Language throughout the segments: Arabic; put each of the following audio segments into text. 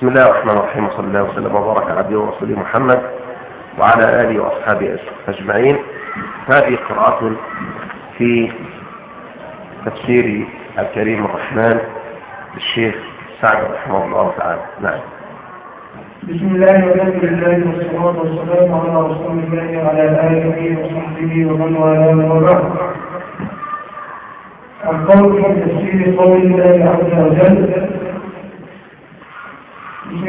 بسم الله الرحمن الرحيم وصلى الله وسلم وبارك على عبده ورسوله محمد وعلى آله وأصحابه أجمعين. هذه قراءة في تفسير الكريم الرحمن للشيخ سعد رحمه الله تعالى. نعم. بسم الله والحمد لله والصلاة والسلام على رسول الله وعلى آله وصحبه ومن والاه وبعد. القول في تفسير قول الله عز وجل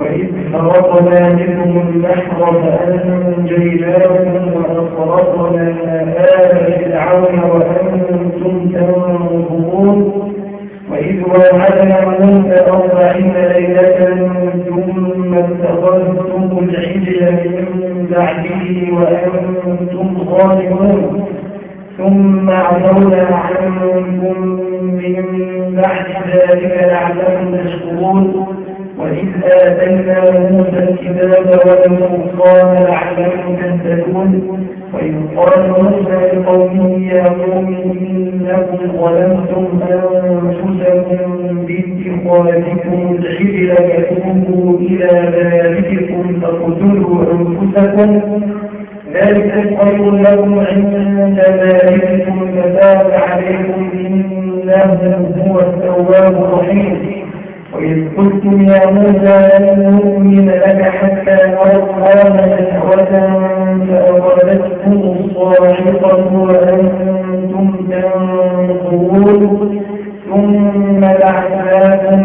وإذ فرقنا منهم البحر فأنجيناكم وأصرفنا آل فرعون وأنتم تنظرون. وإذ وعدنا موسى أربعين ليلة ثم اتخذتم العجل من بعده وأنتم ظالمون. ثم عفونا عنكم من بعد ذلك لعلكم تشكرون وإذ آتينا موسى الكتاب والفرقان لعلكم تهتدون وإذ قال موسى لقومه يا قوم إنكم ظلمتم أنفسكم باتخاذكم العجل فتوبوا إلى بارئكم فاقتلوا أنفسكم ذلك خير لكم عند بارئكم فتاب عليكم إنه هو التواب الرحيم وإذ قلتم يا موسى لن نؤمن لك حتى نرى الله شهوة فأخذتكم الصاعقة وأنتم تنظرون ثم بعثناكم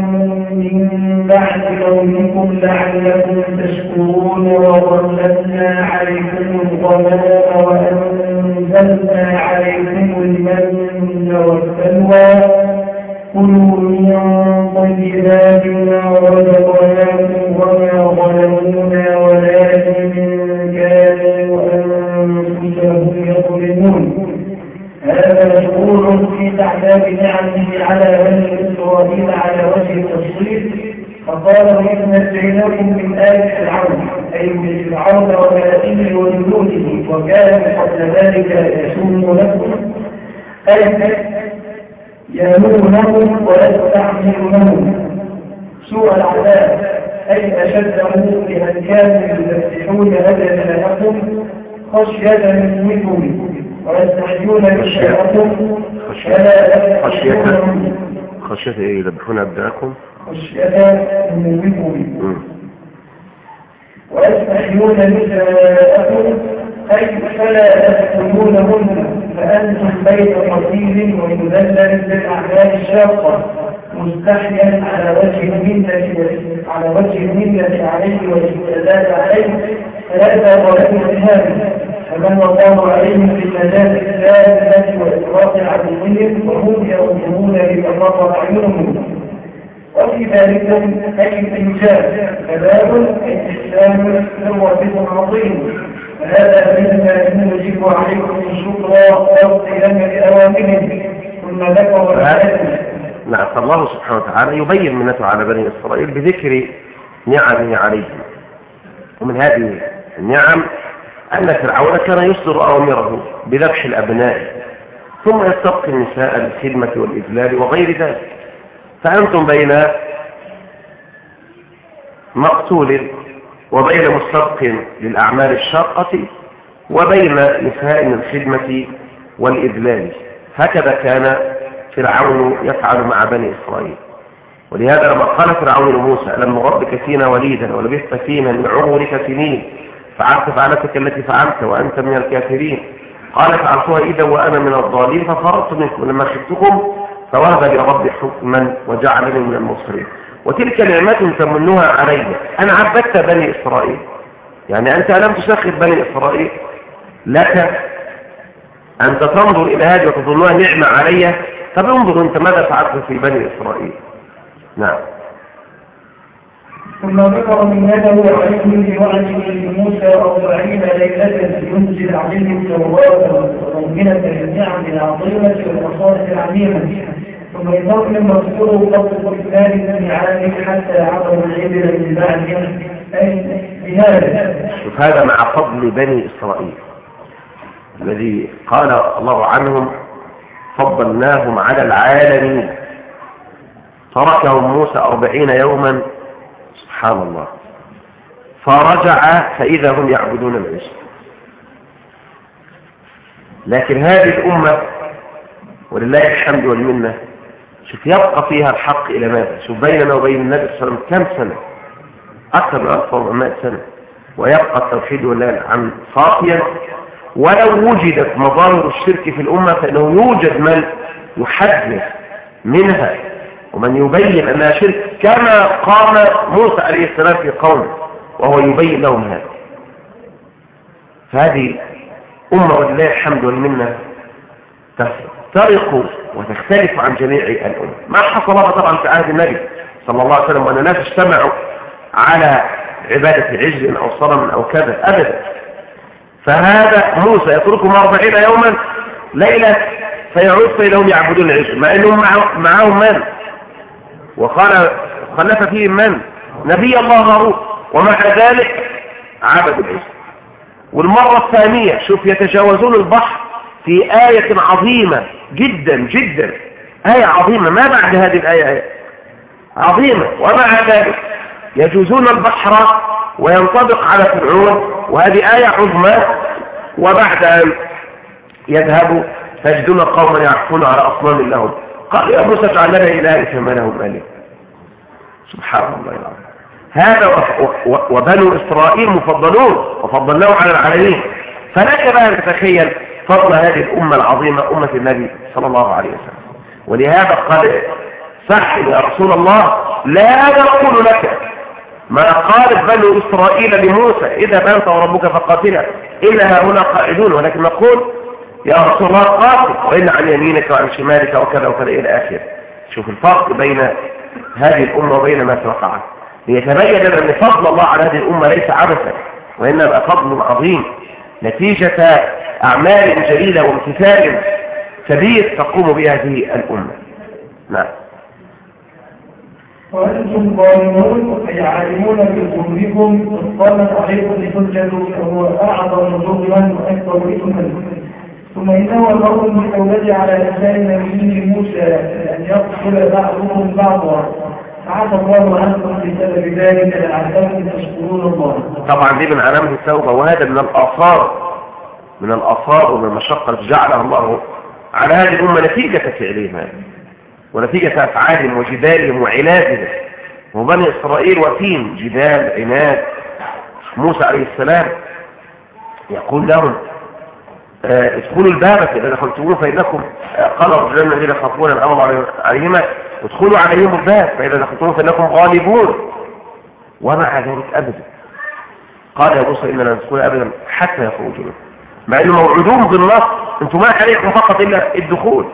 من بعد قومكم لعلكم تشكرون وظللنا عليكم الغمام وأنزلنا عليكم المن والسلوى كلوا من طيبات ما رزقناكم وما ظلمونا ولكن كانوا أنفسهم يظلمون هذا شعور في تعداد نعمه على بني إسرائيل على وجه التفصيل فقال وإذ نجيناكم من آل من فرعون وجنوده وكانوا قبل ذلك يسومونكم أي يامرونهم ويستعملونهم سوء العذاب أي أشده لمن كانوا يفتحون أبناءكم خشية منكم ويستحيون نساءكم فلا خشية خشية إيه يذبحون ابنائكم خشية منكم. ويستحيون نساءكم أي فلا تدخلونهن فأنتم بين قتيل ومذلل بالأعمال الشاقة مستحيا على وجه المنة على وجه المنة عليه والاستزاد عليه فلا ولكم بهذا فمن وقام عليهم في النجاة الثالثة وإطلاق عدوهم وهم يرجمون لتقرر أعينهم وفي ذلك أي الإنجاز كباب الإسلام هو بضع عظيم فهذا مما يجب عليكم الشكر والقيام بأوامره ثم ذكر نعم فالله سبحانه وتعالى يبين منته على بني إسرائيل بذكر نعمه عليهم ومن هذه النعم أن فرعون كان يصدر أوامره بذبح الأبناء ثم يستبقي النساء للخدمة والإذلال وغير ذلك. فأنتم بين مقتول وبين مستبق للأعمال الشاقة وبين نساء الخدمة والإذلال. هكذا كان فرعون يفعل مع بني إسرائيل. ولهذا لما قال فرعون لموسى لم نربك فينا وليدا ولبثت فينا من عمرك سنين؟ فعلت فعلتك التي فعلت وأنت من الكافرين. قال فعلتها إذا وأنا من الضالين ففرطت منكم. لما خفتكم فوهب لي ربي حكما وجعلني من المصرين. وتلك نعمات تمنها علي. أنا عبدت بني إسرائيل. يعني أنت لم تسخر بني إسرائيل. لك أنت تنظر إلى هذه وتظنها نعمة علي. طب انظر أنت ماذا فعلت في بني إسرائيل. نعم. ثم ذكر منته عليه بوعده لموسى أربعين ليلة ينزل عليه التوراة ومؤمنة بالنعم العظيمة والمصالح العميمة ثم ينظم المذكور فضل الثالث عام حتى عبر العبر من بعدهم أي بهذا. شوف هذا مع فضل بني إسرائيل. الذي قال الله عنهم فضلناهم على العالمين. تركهم موسى أربعين يوما. سبحان الله. فرجع فإذا هم يعبدون العجل لكن هذه الأمة ولله الحمد والمنة شوف يبقى فيها الحق إلى ماذا؟ شوف بيننا وبين النبي صلى الله عليه وسلم كم سنة؟ أكثر من 1400 سنة. ويبقى التوحيد والله الحمد صافيا. ولو وجدت مظاهر الشرك في الأمة فإنه يوجد من يحدث منها ومن يبين أنها شرك كما قام موسى عليه السلام في قومه وهو يبين لهم هذا. فهذه أمة ولله الحمد والمنة تفترق وتختلف عن جميع الأمم. ما حصل طبعا في عهد النبي صلى الله عليه وسلم وأن الناس اجتمعوا على عبادة عجل أو صنم أو كذا أبدا. فهذا موسى يتركهم أربعين يوما ليلة فيعود فإنهم يعبدون العجل مع أنهم معهم من؟ وقال خلف فيهم من؟ نبي الله هارون. ومع ذلك عبدوا العجل والمرة الثانية شوف يتجاوزون البحر في آية عظيمة. جدا جدا. آية عظيمة. ما بعد هذه الآية؟ آية عظيمة. ومع ذلك يجوزون البحر وينطبق على فرعون وهذه آية عظمى. وبعد أن يذهبوا فيجدون قوما يعرفون على أصنام لهم. قال يا موسى اجعل لنا إله كما لهم آله سبحان الله العظيم. هذا وبنو إسرائيل مفضلون وفضلناهم على العالمين. فلك بقى تتخيل فضل هذه الأمة العظيمة أمة النبي صلى الله عليه وسلم. ولهذا قال صح يا رسول الله لا نقول لك ما قالت بنو إسرائيل لموسى إذا أنت وربك فقاتلا. إلا هنا قائدون ولكن نقول يا رسول الله قاتل وإن عن يمينك وعن شمالك وكذا وكذا إلى آخر شوف الفرق بين هذه الأمة وبين ما توقعت ليتبين أن فضل الله على هذه الأمة ليس عبثا وإنما فضل عظيم. نتيجة أعمال جليلة وامتثال كبير تقوم بهذه الأمة. نعم. وأنتم ظالمون أي عالمون بظلمكم اطلت عليكم الحجة فهو أعظم ظلما وأكبر إثما ثم إنه أمر بالتوبة على لسان نبيه موسى أن يقتل بعضهم بعضا. فعفى الله عنكم بسبب ذلك لعلكم تشكرون الله. طبعا دي من علامة التوبة وهذا من الآثار من الآثار ومن المشقة جعلها الله على هذه الأمة نتيجة فعلهم ونتيجة أفعالهم وجدالهم وعنادهم وبني إسرائيل وفين جدال عناد. موسى عليه السلام يقول لهم آه، ادخلوا الباب فإذا دخلتموه فإنكم آه، قال الرجلان الذين خافون الأمر عليهما ادخلوا عليهم الباب فإذا دخلتموه فإنكم غالبون. ومع ذلك أبدا قال يا موسى إننا ندخل أبدا حتى يخرجوا مع أنه موعودون بالنص أنتم ما عليكم فقط إلا الدخول.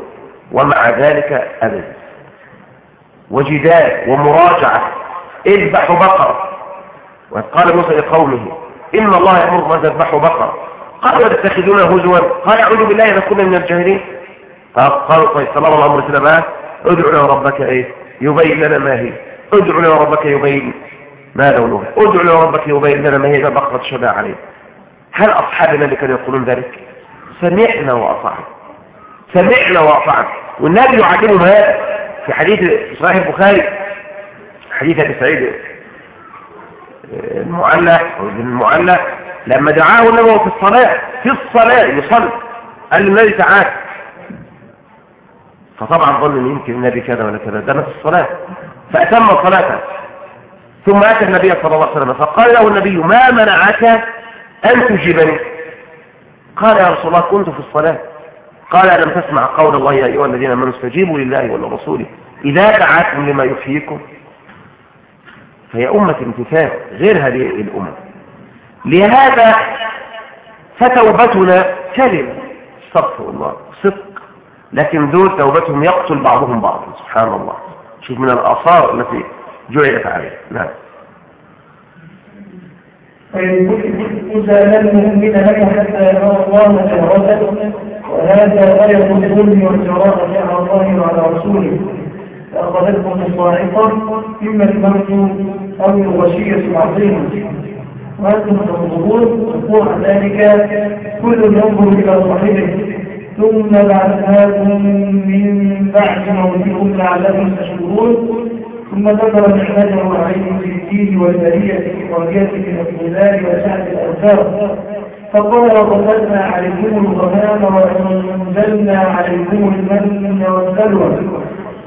ومع ذلك أبدا. وجدال ومراجعة. اذبحوا بقرة. وقال موسى لقومه إن الله يأمر ما تذبحوا بقرة. قالوا تتخذون هزوا؟ قال أعوذ بالله أن أكون من الجاهلين. قالوا طيب صلى الله عليه وسلم ادعو له ربك إيه؟ يبين لنا ما هي. ادعو له ربك يبين. ما لونها ادعو له ربك يبين لنا ما هي. بقرة شبع عليه. هل أصحابنا اللي كانوا يقولون ذلك؟ سمعنا وأطعنا. سمعنا وأطعنا. والنبي يعلمهم هذا في حديث صحيح البخاري حديث أبي سعيد المعلق المعلق لما دعاه النبي في الصلاة في الصلاة يصلي. قال للنبي تعالى فطبعا ظن إن يمكن النبي كذا ولا كذا. ده في الصلاة. فأتم صلاته. ثم أتى النبي صلى الله عليه وسلم. فقال له النبي ما منعك أن تجيبني؟ قال يا رسول الله كنت في الصلاة. قال ألم تسمع قول الله يا أيها الذين آمنوا استجيبوا لله ولرسوله؟ إذا دعاكم لما يحييكم. فهي أمة امتثال غير هذه الأمة. لهذا فتوبتنا كلمة. استغفر الله صدق. لكن ذو توبتهم يقتل بعضهم بعضا سبحان الله. شوف من الآثار التي جعلت عليه. نعم. لم نؤمن لك حتى يرى الله جهرته وهذا غاية الظلم والجراءة على الله وعلى رسوله فأخذتهم الصاعقة إما الموت أو الغشية العظيمة وأنتم تنظرون وقوع ذلك كل ينظر إلى صاحبه ثم بعثناكم من بعد موتكم لعلكم تشكرون ثم ذكر نعمته عليكم في الدين والبرية في قريته من الظلال وسعة الأوثار فقال وقتلنا عليكم الغمام وأنزلنا عليكم المن والسلوى.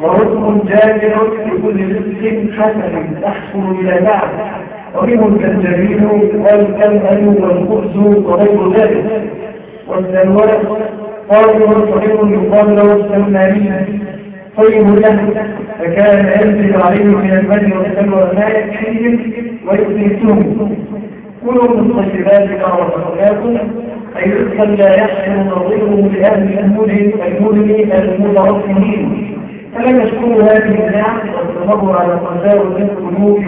ورزق جاجر لكل رزق حسن تحصل إلى بعد. ومنه الكنجبين والكمل والخبز وغير ذلك. والسلوى قال صحيح يقال له السلمانية طيب له فكان ينزل عليهم من المن والسلوى ما يكفيهم ويؤذيتهم كلوا من طيبات ما رزقناكم أي رزقا لا يحسن نظيره لأهل المدن المدن المترفهين فلم يشكروا هذه النعم واستمروا على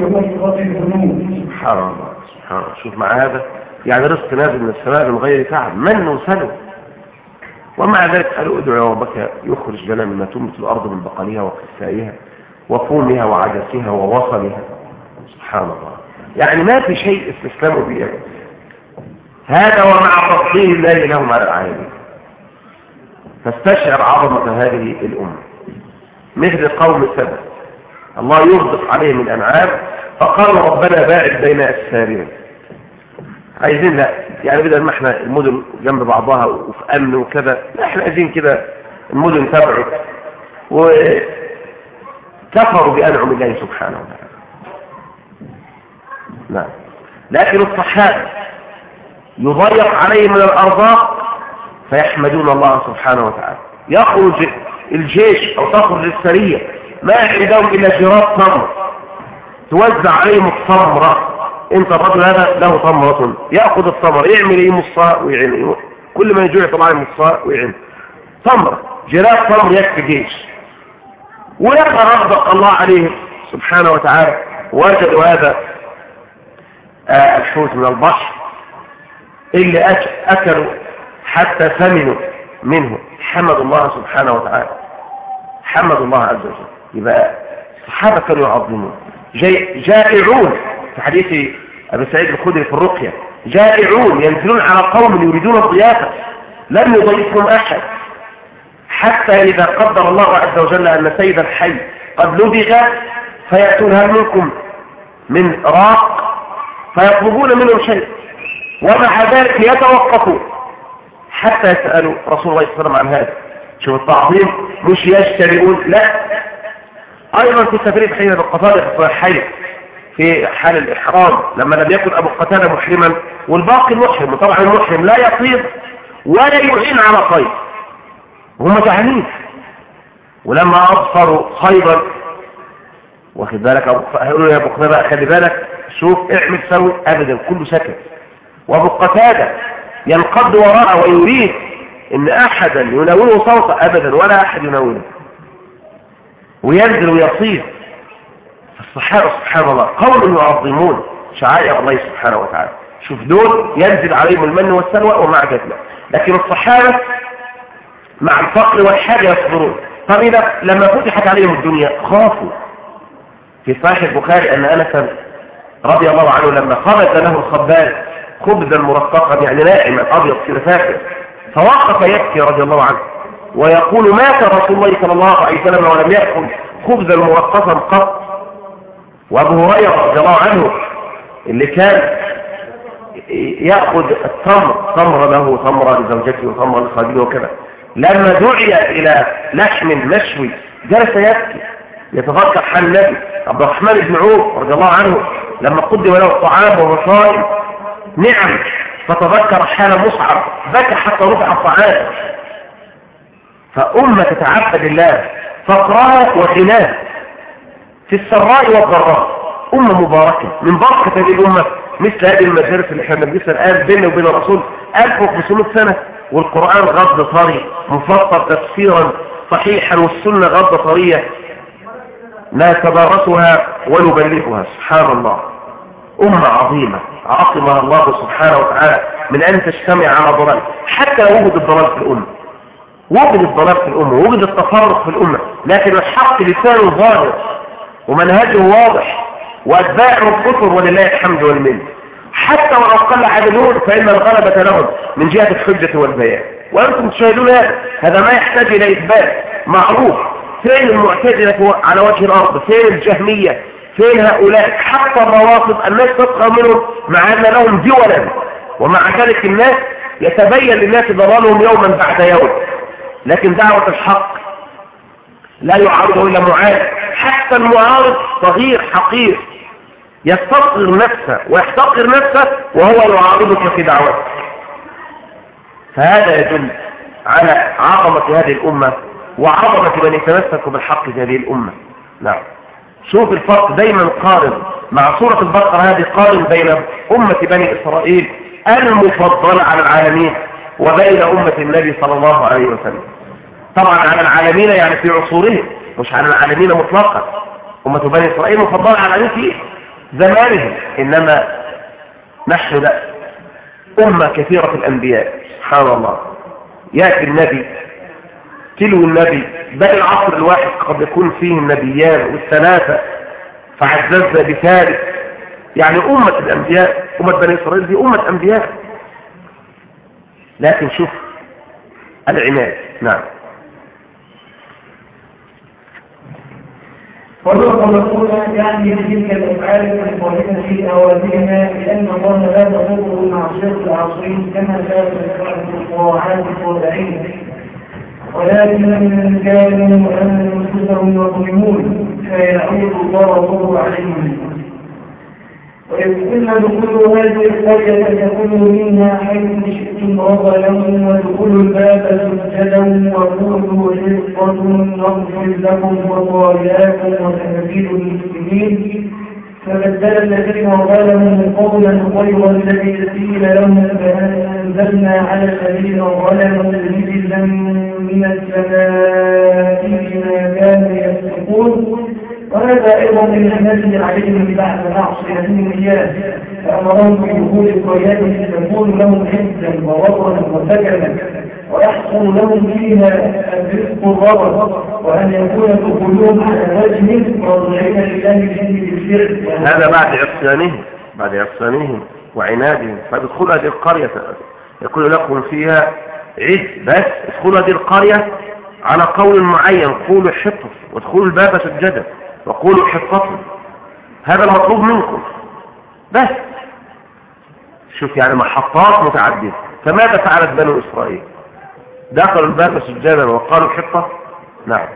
وكثرة الذنوب سبحان الله سبحان الله. شوف مع هذا يعني رزق نازل من السماء من غير تعب. من وسلم؟ ومع ذلك قالوا ادعوا ربك يخرج لنا مما تنبت الأرض من بقلها وقسائها وفومها وعدسها ووصلها. سبحان الله. يعني ما في شيء استسلموا به هذا ومع تفضيل الله لهم على العالمين فاستشعر عظمة هذه الأمة. مثل قوم سبا الله يرزق عليهم الأنعام. فقالوا ربنا باعد بين أسفارنا عايزين لا يعني بدل ما إحنا المدن جنب بعضها وفي أمن وكذا لا إحنا عايزين كده المدن تبعد وكفروا بأنعم الله سبحانه وتعالى. نعم. لكن الصحابة يضيق عليهم من الأرزاق فيحمدون الله سبحانه وتعالى. يخرج الجيش أو تخرج السرية ما عندهم إلا جراب تمر توزع عليهم التمرة انت الرجل هذا له تمرة يأخذ التمر يعمل إيه مصاء ويعين كل ما يجوع يطلع له مصاء ويعين. تمر جراب تمر يكفي جيش. ويقرأ الله عليهم. سبحانه وتعالى وجدوا هذا آه الحوت من البحر اللي أكلوا حتى ثمنوا منه. حمد الله سبحانه وتعالى. حمد الله عز وجل. يبقى الصحابة كانوا يعظمون. جائعون. في حديث أبي سعيد الخدري في الرقية. جائعون ينزلون على قوم يريدون الضيافة. لم يضيفهم أحد. حتى إذا قدر الله عز وجل أن سيد الحي قد لبغ فيأتون هل منكم من راق فيطلبون منهم شيء. ومع ذلك يتوقفون. حتى يسألوا رسول الله صلى الله عليه وسلم عن هذا. شوف التعظيم مش يشترئون لا. أيضا في سفرية حين بالقتادة في الصحيحين في حال الإحرام لما لم يكن أبو قتادة محرما والباقي محرم وطبعا المحرم لا يطيب ولا يعين على خير وهم جعانين ولما أبصروا خيرا واخد بالك قالوا يا أبو قتادة خلي بالك شوف اعمل سوي ابدا كله سكت وأبو قتادة ينقض وراءه ويريد إن احدا يناوله صوته ابدا ولا أحد يناوله. وينزل ويصير الصحابة سبحان الله. قوم يعظمون شعائر الله سبحانه وتعالى. شوف دول ينزل عليهم المن والسلوى ومع ذلك لكن الصحابة مع الفقر والحاجة يصبرون. طب إذا لما فتحت عليهم الدنيا خافوا. في صحيح البخاري أن أنس رضي الله عنه لما خرج له الخباز خبزا مرققا يعني ناعما أبيض كده فاكر. فوقف يبكي رضي الله عنه. ويقول مات رسول الله صلى الله عليه وسلم ولم يأكل خبزا مرققا قط وابو هريرة رضي الله عنه اللي كان يأخذ التمر تمر له تمر لزوجته وتمر لخادمه وكذا. لما دعي إلى لحم مشوي جلس يبكي يتفكر حال النبي عبد الرحمن بن عوف رضي الله عنه لما قدم له الطعام ومصائب نعم فتذكر حال مصعب بكى حتى رفع الطعام فأمة تتعبد الله فقراء وغناه في السراء والضراء. أمة مباركة. من بركة هذه الأمة مثل هذه المدارس اللي إحنا بنجلسها الآن بيننا وبين الرسول 1500 سنة. والقرآن غض طري مفسر تفسيرا صحيحا والسنة غض طرية نتدارسها ونبلغها. سبحان الله. أمة عظيمة. عاصمها الله سبحانه وتعالى من أن تجتمع على ضلال. حتى وجد الضلال في الأمة. وجد الضلال في الأمة وجد التفرق في الأمة. لكن الحق لسانه ظاهر. ومنهجه واضح وأتباعه الكفر ولله الحمد والمنه حتى ولو قل عددون فإن الغلبة لهم من جهة الحجة والبيان. وأنتم تشاهدون هذا. هذا ما يحتاج إلى إثبات. معروف. فين المعتدلة على وجه الأرض فين الجهمية فين هؤلاء حتى الروافض الناس تبقى منهم مع أن لهم دولا ومع ذلك الناس يتبين للناس ضلالهم يوما بعد يوم. لكن دعوة الحق لا يعرض إلى معارض المعارض صغير حقير. يستصغر نفسه ويحتقر نفسه وهو يعارضك في دعوته. فهذا يدل على عظمة هذه الأمة وعظمة من يتمسك بالحق في هذه الأمة. نعم. شوف الفرق دايما قارن مع سورة البقرة هذه قارن بين أمة بني إسرائيل المفضلة على العالمين وبين أمة النبي صلى الله عليه وسلم. طبعا على العالمين يعني في عصورهم. مش على العالمين مطلقا. أمة بني إسرائيل مفضلة على العالمين في زمانهم. إنما نحن لا. أمة كثيرة الأنبياء. سبحان الله. يأتي النبي. تلو النبي. بل العصر الواحد قد يكون فيه النبيان والثلاثة. فعززنا بثالث. يعني أمة الأنبياء. أمة بني إسرائيل دي أمة أنبياء. لكن شوف العناد. نعم. والرسول يعني بتلك الأفعال الظاهره في اوامرنا لأن الله لا تضره معصيه العاصين كما كان في الطاعات الطبيعيه ولكن كانوا أنفسهم يظلمون فيعود الله عليهم. وإذ كنا دخلوا هذه القرية فكلوا منها حيث شئتم رضلا وادخلوا الباب سجدا وقولوا حصة نغفر لكم خطاياكم وسنزيد المسلمين. فبدل الذين ظلموا قولا غير الذي قيل لهم فأنزلنا على الذين ظلموا رجلا من السماء بما كانوا وهذا أيضا من الناس عليهم بعد معصيتهم إياه فأمرهم بدخول القريات تكون لهم حزا ووطنا وسكنا ويحصل لهم فيها الرزق الرغب وأن يكون دخولهم على وجه مرضعين لله فيه بالشرك هذا بعد عصيانهم بعد عصيانهم وعنادهم. فادخلوا هذه القرية يكون لكم فيها عز بس ادخلوا هذه القرية على قول معين قولوا حطف وادخلوا الباب سجدا. وقولوا حصتهم هذا المطلوب منكم. بس. شوف يعني محطات متعددة. فماذا فعلت بنو إسرائيل؟ دخلوا الباب سجادا وقالوا حطة نعم.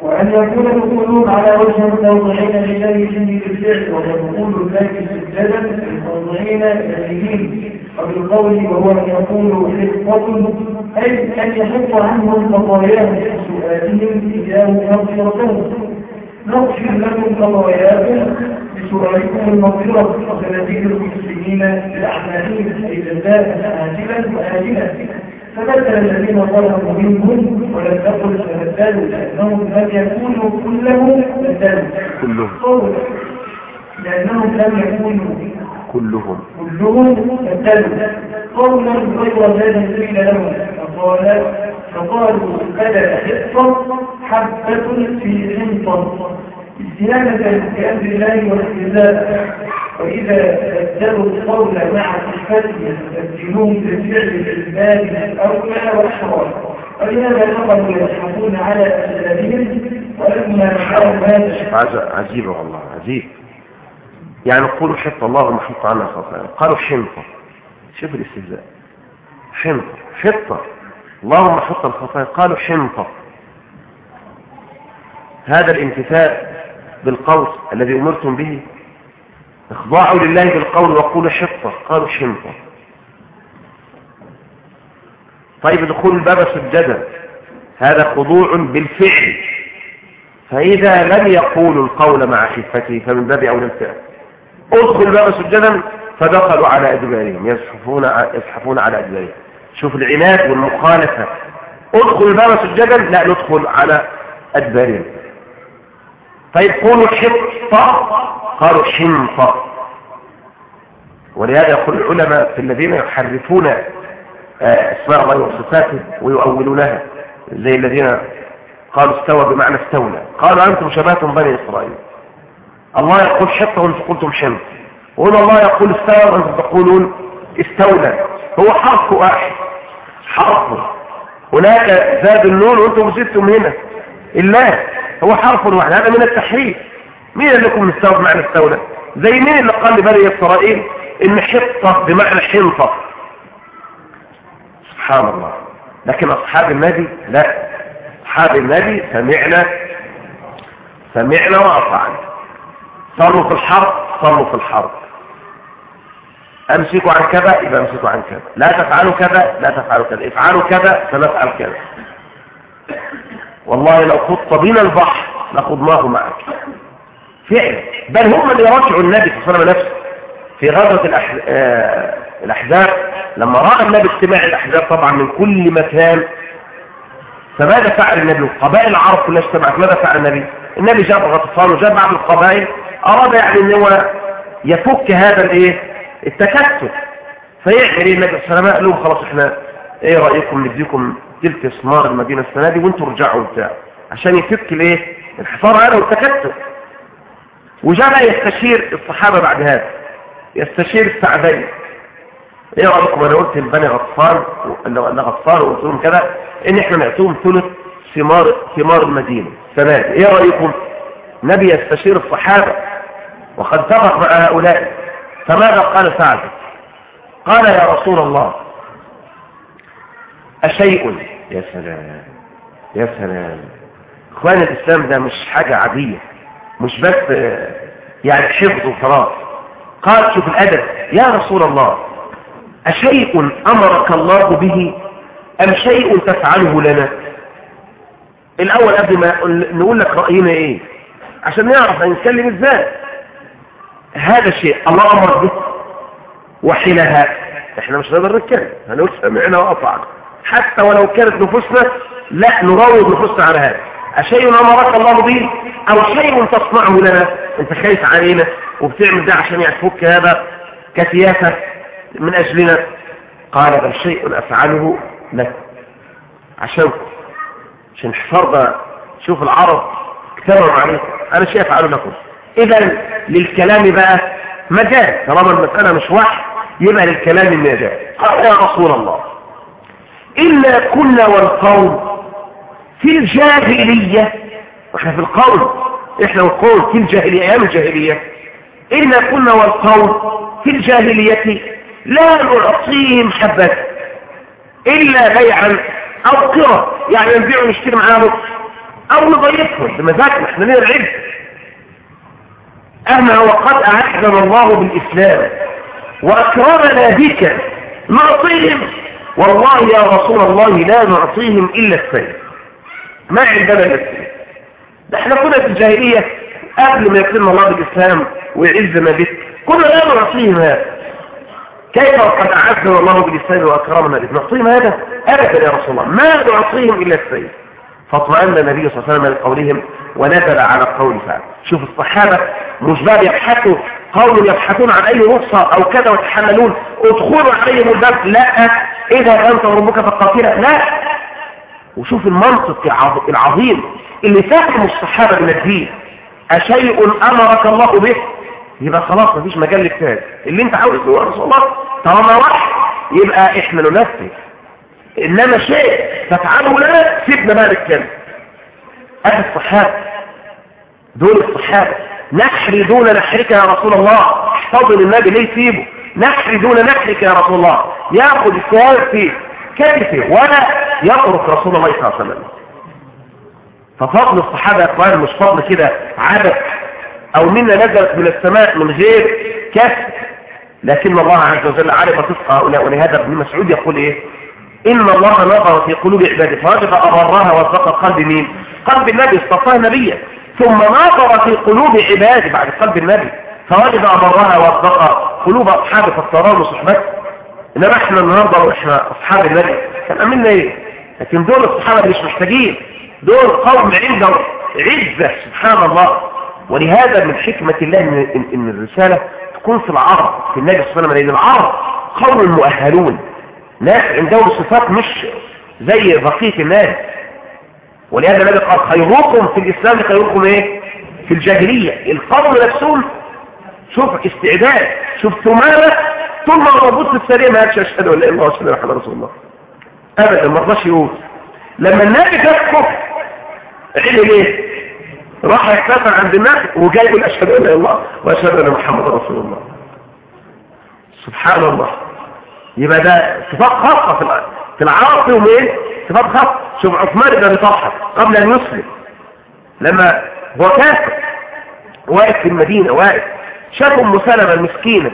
وأن يكون القلوب على وجه الموضعين لله سنة الفعل ويقول الله سجدا الموضعين الذين وبالقول وهو أن يقول حفظة أي أن يحط عنهم خطاياهم بسؤالهم إياه مغفرتهم. نغفر لكم خطاياكم بسؤالكم المغفرة. وسنزيد المسلمين بأعمالهم أي جزاء آجلا وآجلا. فبدل الذين ظلموا منهم ولم تقل فبدلوا لأنهم لم يكونوا كلهم بدلوا كلهم. لأنهم لم يكونوا كلهم. كلهم بدلوا قولا غير الذي قيل لهم. فقال فقالوا بدل حصة حبة في حنطة. زيادة بأمر الله واحتزاء وإذا بدلوا القول مع صفته يستبدلون بالفعل الإثبات الأولى والأحرار. ولهذا نقلوا يضحكون على أسلامهم ولما نحرم هذا عجيب والله عجيب. يعني قولوا حط اللهم حط عنا خطايا قالوا حنطة. شوف الاستهزاء. حنطة. حطة. اللهم حط الخطايا قالوا حنطة. هذا الامتثال بالقول الذي أمرتم به اخضعوا لله بالقول وقولوا حطة. قالوا حنطة. طيب دخول الباب سجدا. هذا خضوع بالفعل. فإذا لم يقولوا القول مع خفته فمن باب أولى الفعل. ادخل الباب سجدا فدخلوا على أدبارهم. يزحفون يزحفون على أدبارهم. شوف العناد والمخالفة. ادخل الباب سجدا لا ندخل على أدبارهم. طيب قولوا حطة قالوا حنطة ولهذا يقول العلماء في الذين يحرفون آه، أسماء الله وصفاته ويؤولونها زي الذين قالوا استوى بمعنى استولى. قالوا أنتم شبهتم بني إسرائيل. الله يقول حطة وأنتم قلتم حنط وهنا الله يقول استوى وأنتم تقولون استولى. هو حرف واحد حرف. هناك زاد النون وأنتم زدتم هنا. الله هو حرف واحد هذا من التحريف. مين اللي لكم مستوى بمعنى استولى زي مين اللي قال لبني إسرائيل إن حطة بمعنى حنطة؟ سبحان الله. لكن أصحاب النبي لا. أصحاب النبي سمعنا سمعنا وأطعنا. صلوا في الحرب صلوا في الحرب. أمسكوا عن كذا يبقى أمسكوا عن كذا. لا تفعلوا كذا لا تفعلوا كذا. افعلوا كذا سنفعل كذا. والله لو خط بنا البحر لخضناه معك فعلا بل هم اللي يرجعوا النبي صلى الله عليه وسلم نفسه. في غزوة. آه... الأحزاب لما رأى النبي اجتماع الأحزاب طبعا من كل مكان فماذا فعل النبي؟ قبائل العرب كلها اجتمعت ماذا فعل النبي؟ النبي جاب غطفان وجاب بعض القبائل. أراد يعني إن هو يفك هذا الإيه؟ التكتل. فيعمل إيه النبي صلى الله عليه وسلم قال لهم خلاص إحنا إيه رأيكم؟ نديكم تلك اسمار المدينة السنة دي وانتوا رجعوا بتاع عشان يفك الايه؟ الحصار هذا والتكتل وجاء يستشير الصحابة بعد هذا. يستشير السعدين إيه رأيكم؟ أنا قلت لبني غطفان أنا غطفان وقلت لهم كذا ان إحنا نعطيهم ثلث ثمار ثمار المدينة. السنة دي. إيه رأيكم؟ نبي يستشير الصحابة. وقد اتفق مع هؤلاء. فماذا قال سعد قال يا رسول الله أشيء يا سلام. يا سلام. إخوان الإسلام ده مش حاجة عادية. مش بس يعني حفظ وخلاص قال شوف الأدب. يا رسول الله أشيء أمرك الله به أم شيء تفعله لنا؟ الأول قبل ما نقول لك رأينا إيه؟ عشان نعرف هنتكلم إزاي. هذا شيء الله أمر به وحينها. إحنا مش نقدر نتكلم. هنقول سمعنا وأطعنا. حتى ولو كانت نفوسنا لا نروض نفوسنا على هذا. أشيء أمرك الله به أو شيء تصنعه لنا؟ أنت خايف علينا وبتعمل ده عشان يفك هذا كسياسة من أجلنا. قال بل شيء أفعله لك. عشانكم عشان حفظ شوف العرب اكتبوا عليه. أنا شيء أفعله لكم. إذا للكلام بقى مجال. طالما المسألة مش وحي يبقى للكلام مجال. قال يا رسول الله إلا كنا والقوم في الجاهلية وإحنا في القول إحنا والقول في الجاهلية أيام الجاهلية. إلا كنا والقوم في الجاهلية لا نعطيهم حبة. إلا بيعا أو قرى يعني نبيع ونشتري معاهم أو نضيفهم بمزاجنا إحنا لنا العلم. أما وقد أعزنا الله بالإسلام وأكرمنا بك نعطيهم والله يا رسول الله لا نعطيهم إلا السيد ما عندنا إلا السيد ده إحنا كنا في الجاهلية قبل ما يكرمنا الله بالإسلام ويعزنا به كنا لا نعطيهم هذا كيف وقد أعزنا الله بالإسلام وأكرمنا به؟ نعطيهم هذا؟ أبدا يا رسول الله ما نعطيهم إلا السيد فاطمأن النبي صلى الله عليه وسلم لقولهم ونزل على قول فعل. شوف الصحابة مش بقى يبحثوا قوم يبحثون عن أي رخصة أو كذا ويتحملون ادخلوا عليهم الباب لا. إذا أنت وربك فقاتلا لا. وشوف المنطق العظيم اللي فهم الصحابة من الدين. أشيء أمرك الله به؟ يبقى خلاص مفيش مجال للتاج اللي أنت عاوز يا رسول الله. طالما وحي يبقى إحنا ننفذ إنما شيء تفعله لنا سيبنا بقى نتكلم ادي الصحابة. دول الصحابة. نحري دون نحرك يا رسول الله. احتضن النبي ليه سيبه؟ نحري دون نحرك يا رسول الله. ياخذ السؤال في كتفه ولا يترك رسول الله صلى الله عليه وسلم. ففضل الصحابة يا إخوان مش فضل كده عبث أو منا نزلت من السماء من غير كسب لكن الله عز وجل علم صدق هؤلاء ولهذا ابن مسعود يقول إيه؟ إن الله نظر في قلوب عباده. فوجد ابراها وصدق قلب مين؟ قلب النبي اصطفاه نبيا. ثم نظر في قلوب عباده بعد قلب النبي. فوجد ابراها وصدق قلوب أصحابه فاختاروا صحبته. انما إحنا النهارده وإحنا أصحاب النبي. كان امنا إيه لكن دول الصحابة مش محتاجين. دول قوم عندهم عزة سبحان الله. ولهذا من حكمة الله إن, إن الرسالة تكون في العرب في النبي صلى الله عليه وسلم لأن العرب قوم مؤهلون. ناس عندهم صفات مش زي بقية الناس. ولهذا النبي قال خيركم في الإسلام خيركم إيه؟ في الجاهلية. القوم نفسهم شوف استعداد شوف ثمامة طول ما مربوط في السريع ما قالش أشهد أن لا إله إلا الله وأشهد أن محمدا رسول الله. أبدا ما رضاش يقول. لما النبي جاب كفر عمل إيه راح يحتفل عند الناس وجاي يقول أشهد أن لا الله وأشهد أن محمدا رسول الله. سبحان الله. يبقى ده صفات خاصة في في العرب فيهم إيه صفات خاصة. شوف عثمان بن طلحة قبل أن يسلم. لما هو كافر واقف في المدينة واقف. شاف أم سلمة المسكينة.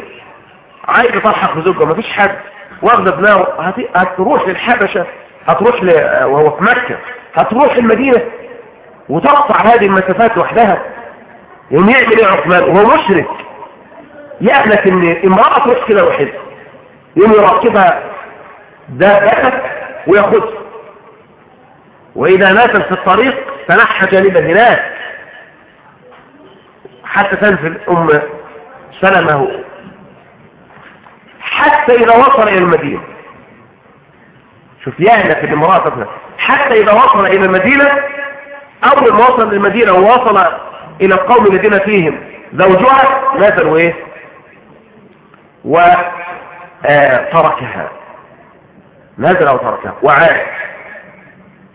عايز يطلحق في زوجها مفيش حد. واخدة ابنها هت- هتروح للحبشة هتروح ل... وهو في مكة هتروح المدينة. وتقطع هذه المسافات وحدها يوم يعمل إيه عثمان؟ وهو مشرك. يألف إن امرأة تروح كده وحدها يوم يركبها دابة وياخدها. وإذا نازل في الطريق تنحى جانبا هناك حتى تنزل أم سلمه. حتى إذا وصل إلى المدينة. شوف يهلك الامرأة حتى إذا وصل إلى المدينة أول ما وصل للمدينة ووصل إلى القوم الذين فيهم زوجها نزل وإيه؟ وتركها نزل أو تركها. وعاد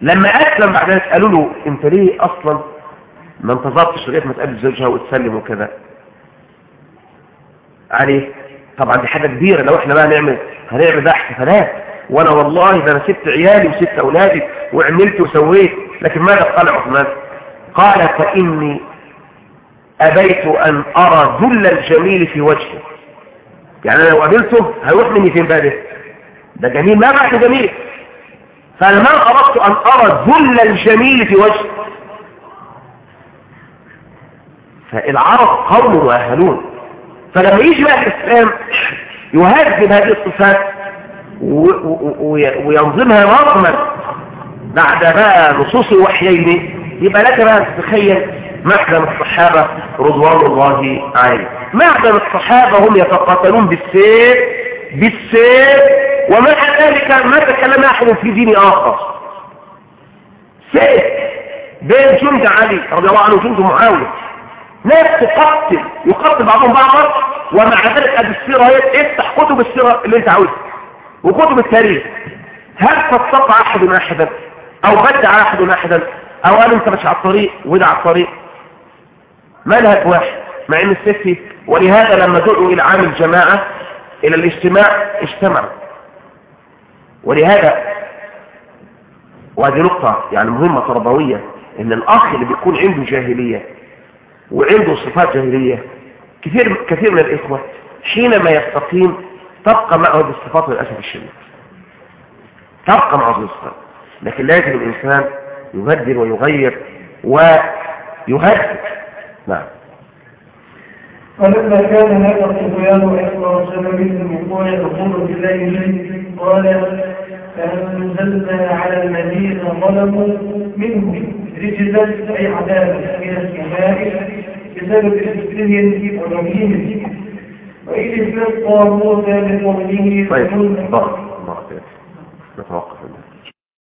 لما أسلم بعد ذلك قالوا له أنت ليه أصلا ما انتظرتش لغاية ما تقابل زوجها وتسلم وكذا؟ عليه. طبعا دي حاجة كبيرة لو إحنا بقى نعمل هنعمل بقى احتفالات. وأنا والله ده أنا سبت عيالي وسبت أولادي وعملت وسويت لكن ماذا قال عثمان؟ قال فإني أبيت أن أرى ذل الجميل في وجهه. يعني أنا لو قابلته هيروح مني فين بقى ده؟ ده جميل ما بعد جميل؟ فأنا ما أردت أن أرى ذل الجميل في وجهه. فالعرب قوم مؤهلون فلما يجي بقى الإسلام يهذب هذه الصفات وينظمها نظما بعد بقى نصوص الوحيين يبقى لك بقى تتخيل معدن الصحابة رضوان الله عليهم. معدن الصحابة هم يتقاتلون بالسيف بالسيف ومع ذلك ما تكلم أحد في دين آخر. سيف بين جند علي رضي الله عنه وجند معاوية. ناس تقتل يقتل بعضهم بعضا ومع ذلك ادي السيرة هي افتح كتب السيرة اللي أنت عاوزها وكتب التاريخ. هل فتقع احد أحدا؟ أو بدع احد أحدا؟ أو قال أنت مش على الطريق وده على الطريق؟ منهج واحد مع إن السيف ولهذا لما دعوا إلى عام الجماعة إلى الاجتماع اجتمعوا. ولهذا وهذه نقطة يعني مهمة تربوية إن الأخ اللي بيكون عنده جاهلية وعنده صفات جاهلية كثير كثير من الإخوة حينما يستقيم تبقى معه هذه الصفات للأسف الشديد. تبقى معه هذه الصفات. لكن لازم الإنسان يبدل ويغير ويهدد. نعم. فلما كان هذا الطغيان أكبر سبب من وقوع الرسول بالله منه قال فأنزلنا على الذين ظلموا منهم رجزا أي عذابا من السماء بسبب كفرهم ونبيهم وإذ استسقى موسى لقومه طيب فقل ضغط ضغط نتوقف